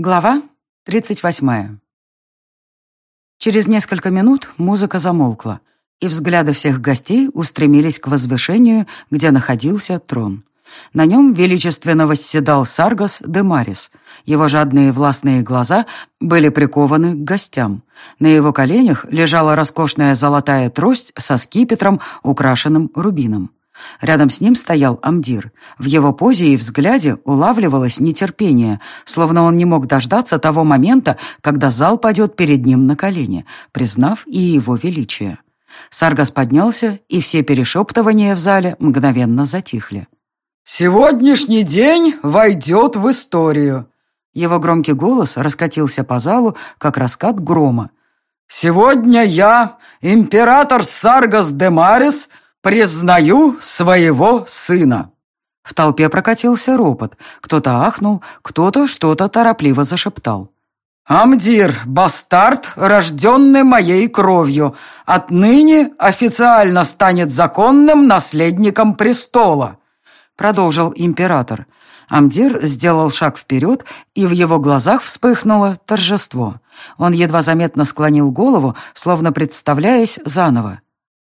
Глава 38. Через несколько минут музыка замолкла, и взгляды всех гостей устремились к возвышению, где находился трон. На нем величественно восседал Саргас де Марис. Его жадные властные глаза были прикованы к гостям. На его коленях лежала роскошная золотая трость со скипетром, украшенным рубином. Рядом с ним стоял Амдир. В его позе и взгляде улавливалось нетерпение, словно он не мог дождаться того момента, когда зал падет перед ним на колени, признав и его величие. Саргас поднялся, и все перешептывания в зале мгновенно затихли. «Сегодняшний день войдет в историю!» Его громкий голос раскатился по залу, как раскат грома. «Сегодня я, император Саргас де Марис, «Признаю своего сына!» В толпе прокатился ропот. Кто-то ахнул, кто-то что-то торопливо зашептал. «Амдир, бастард, рожденный моей кровью, отныне официально станет законным наследником престола», продолжил император. Амдир сделал шаг вперед, и в его глазах вспыхнуло торжество. Он едва заметно склонил голову, словно представляясь заново.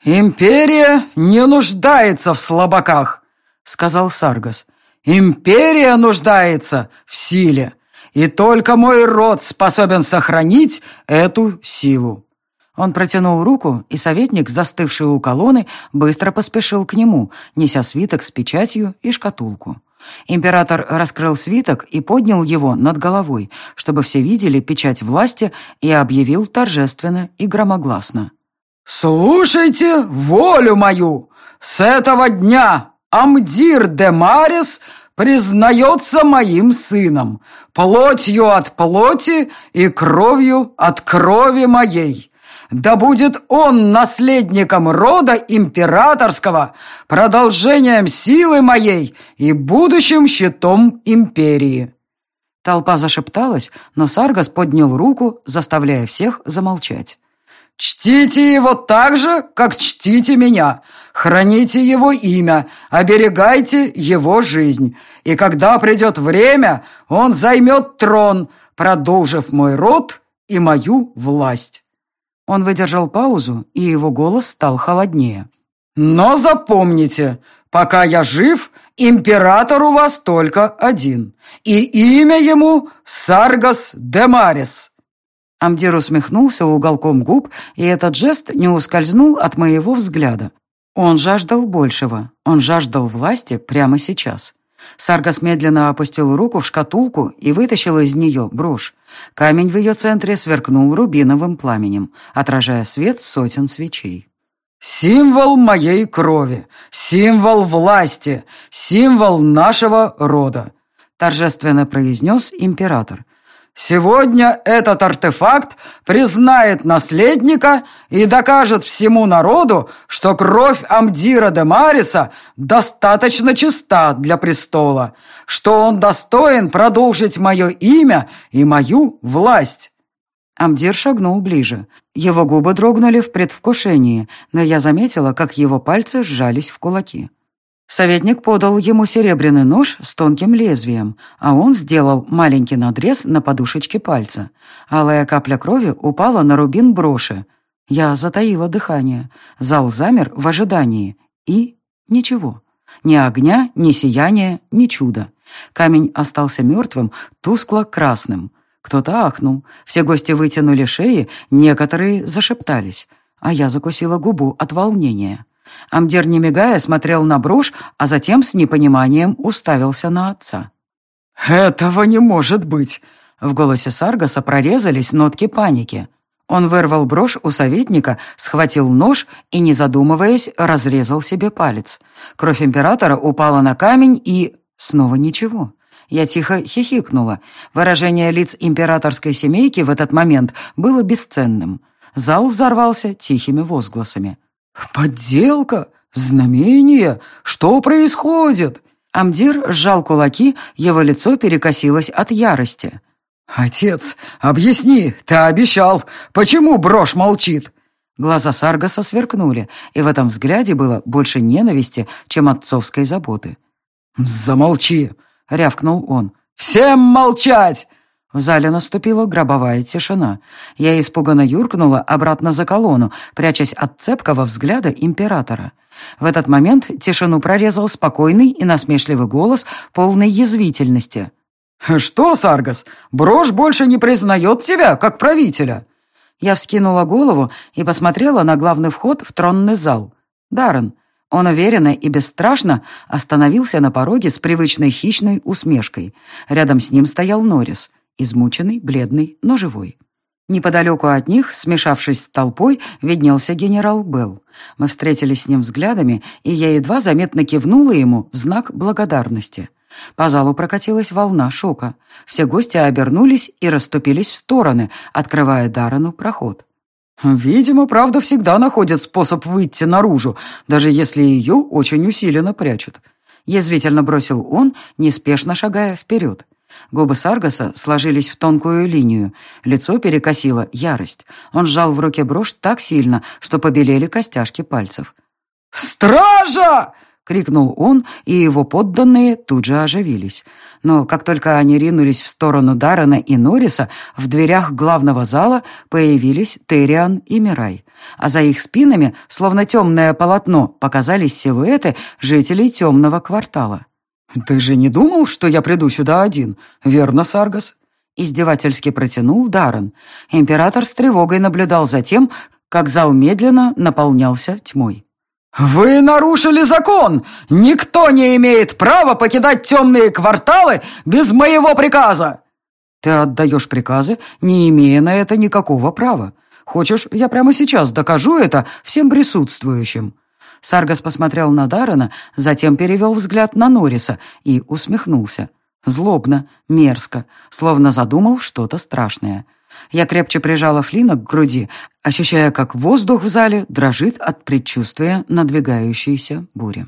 «Империя не нуждается в слабаках», — сказал Саргас. «Империя нуждается в силе, и только мой род способен сохранить эту силу». Он протянул руку, и советник, застывший у колонны, быстро поспешил к нему, неся свиток с печатью и шкатулку. Император раскрыл свиток и поднял его над головой, чтобы все видели печать власти, и объявил торжественно и громогласно. «Слушайте волю мою! С этого дня Амдир де Марис признается моим сыном, плотью от плоти и кровью от крови моей. Да будет он наследником рода императорского, продолжением силы моей и будущим щитом империи». Толпа зашепталась, но Саргас поднял руку, заставляя всех замолчать. Чтите его так же, как чтите меня. Храните его имя, оберегайте его жизнь. И когда придет время, он займет трон, продолжив мой род и мою власть». Он выдержал паузу, и его голос стал холоднее. «Но запомните, пока я жив, император у вас только один, и имя ему Саргас Демарис». Амдир усмехнулся уголком губ, и этот жест не ускользнул от моего взгляда. Он жаждал большего. Он жаждал власти прямо сейчас. Саргас медленно опустил руку в шкатулку и вытащил из нее брошь. Камень в ее центре сверкнул рубиновым пламенем, отражая свет сотен свечей. «Символ моей крови, символ власти, символ нашего рода», торжественно произнес император. Сегодня этот артефакт признает наследника и докажет всему народу, что кровь Амдира де Мариса достаточно чиста для престола, что он достоин продолжить мое имя и мою власть». Амдир шагнул ближе. Его губы дрогнули в предвкушении, но я заметила, как его пальцы сжались в кулаки. Советник подал ему серебряный нож с тонким лезвием, а он сделал маленький надрез на подушечке пальца. Алая капля крови упала на рубин броши. Я затаила дыхание. Зал замер в ожидании. И ничего. Ни огня, ни сияния, ни чуда. Камень остался мертвым, тускло-красным. Кто-то ахнул. Все гости вытянули шеи, некоторые зашептались. А я закусила губу от волнения. Амдир, не мигая, смотрел на брошь, а затем с непониманием уставился на отца. «Этого не может быть!» В голосе Саргаса прорезались нотки паники. Он вырвал брошь у советника, схватил нож и, не задумываясь, разрезал себе палец. Кровь императора упала на камень и... Снова ничего. Я тихо хихикнула. Выражение лиц императорской семейки в этот момент было бесценным. Зал взорвался тихими возгласами. «Подделка? Знамение? Что происходит?» Амдир сжал кулаки, его лицо перекосилось от ярости. «Отец, объясни, ты обещал. Почему брошь молчит?» Глаза Саргаса сверкнули, и в этом взгляде было больше ненависти, чем отцовской заботы. «Замолчи!» — рявкнул он. «Всем молчать!» В зале наступила гробовая тишина. Я испуганно юркнула обратно за колонну, прячась от цепкого взгляда императора. В этот момент тишину прорезал спокойный и насмешливый голос полной язвительности. «Что, Саргас, брошь больше не признает тебя, как правителя?» Я вскинула голову и посмотрела на главный вход в тронный зал. Даррен. Он уверенно и бесстрашно остановился на пороге с привычной хищной усмешкой. Рядом с ним стоял Норрис, измученный, бледный, но живой. Неподалеку от них, смешавшись с толпой, виднелся генерал Белл. Мы встретились с ним взглядами, и я едва заметно кивнула ему в знак благодарности. По залу прокатилась волна шока. Все гости обернулись и расступились в стороны, открывая Дарану проход. «Видимо, правда всегда находит способ выйти наружу, даже если ее очень усиленно прячут», — язвительно бросил он, неспешно шагая вперед. Губы Саргаса сложились в тонкую линию, лицо перекосило ярость. Он сжал в руке брошь так сильно, что побелели костяшки пальцев. «Стража!» — крикнул он, и его подданные тут же оживились. Но как только они ринулись в сторону Даррена и Норриса, в дверях главного зала появились Терриан и Мирай. А за их спинами, словно темное полотно, показались силуэты жителей темного квартала. «Ты же не думал, что я приду сюда один, верно, Саргас?» Издевательски протянул Даррен. Император с тревогой наблюдал за тем, как зал медленно наполнялся тьмой. «Вы нарушили закон! Никто не имеет права покидать темные кварталы без моего приказа!» «Ты отдаешь приказы, не имея на это никакого права. Хочешь, я прямо сейчас докажу это всем присутствующим?» Саргас посмотрел на Даррена, затем перевел взгляд на Норриса и усмехнулся. Злобно, мерзко, словно задумал что-то страшное. Я крепче прижала Флина к груди, ощущая, как воздух в зале дрожит от предчувствия надвигающейся бури.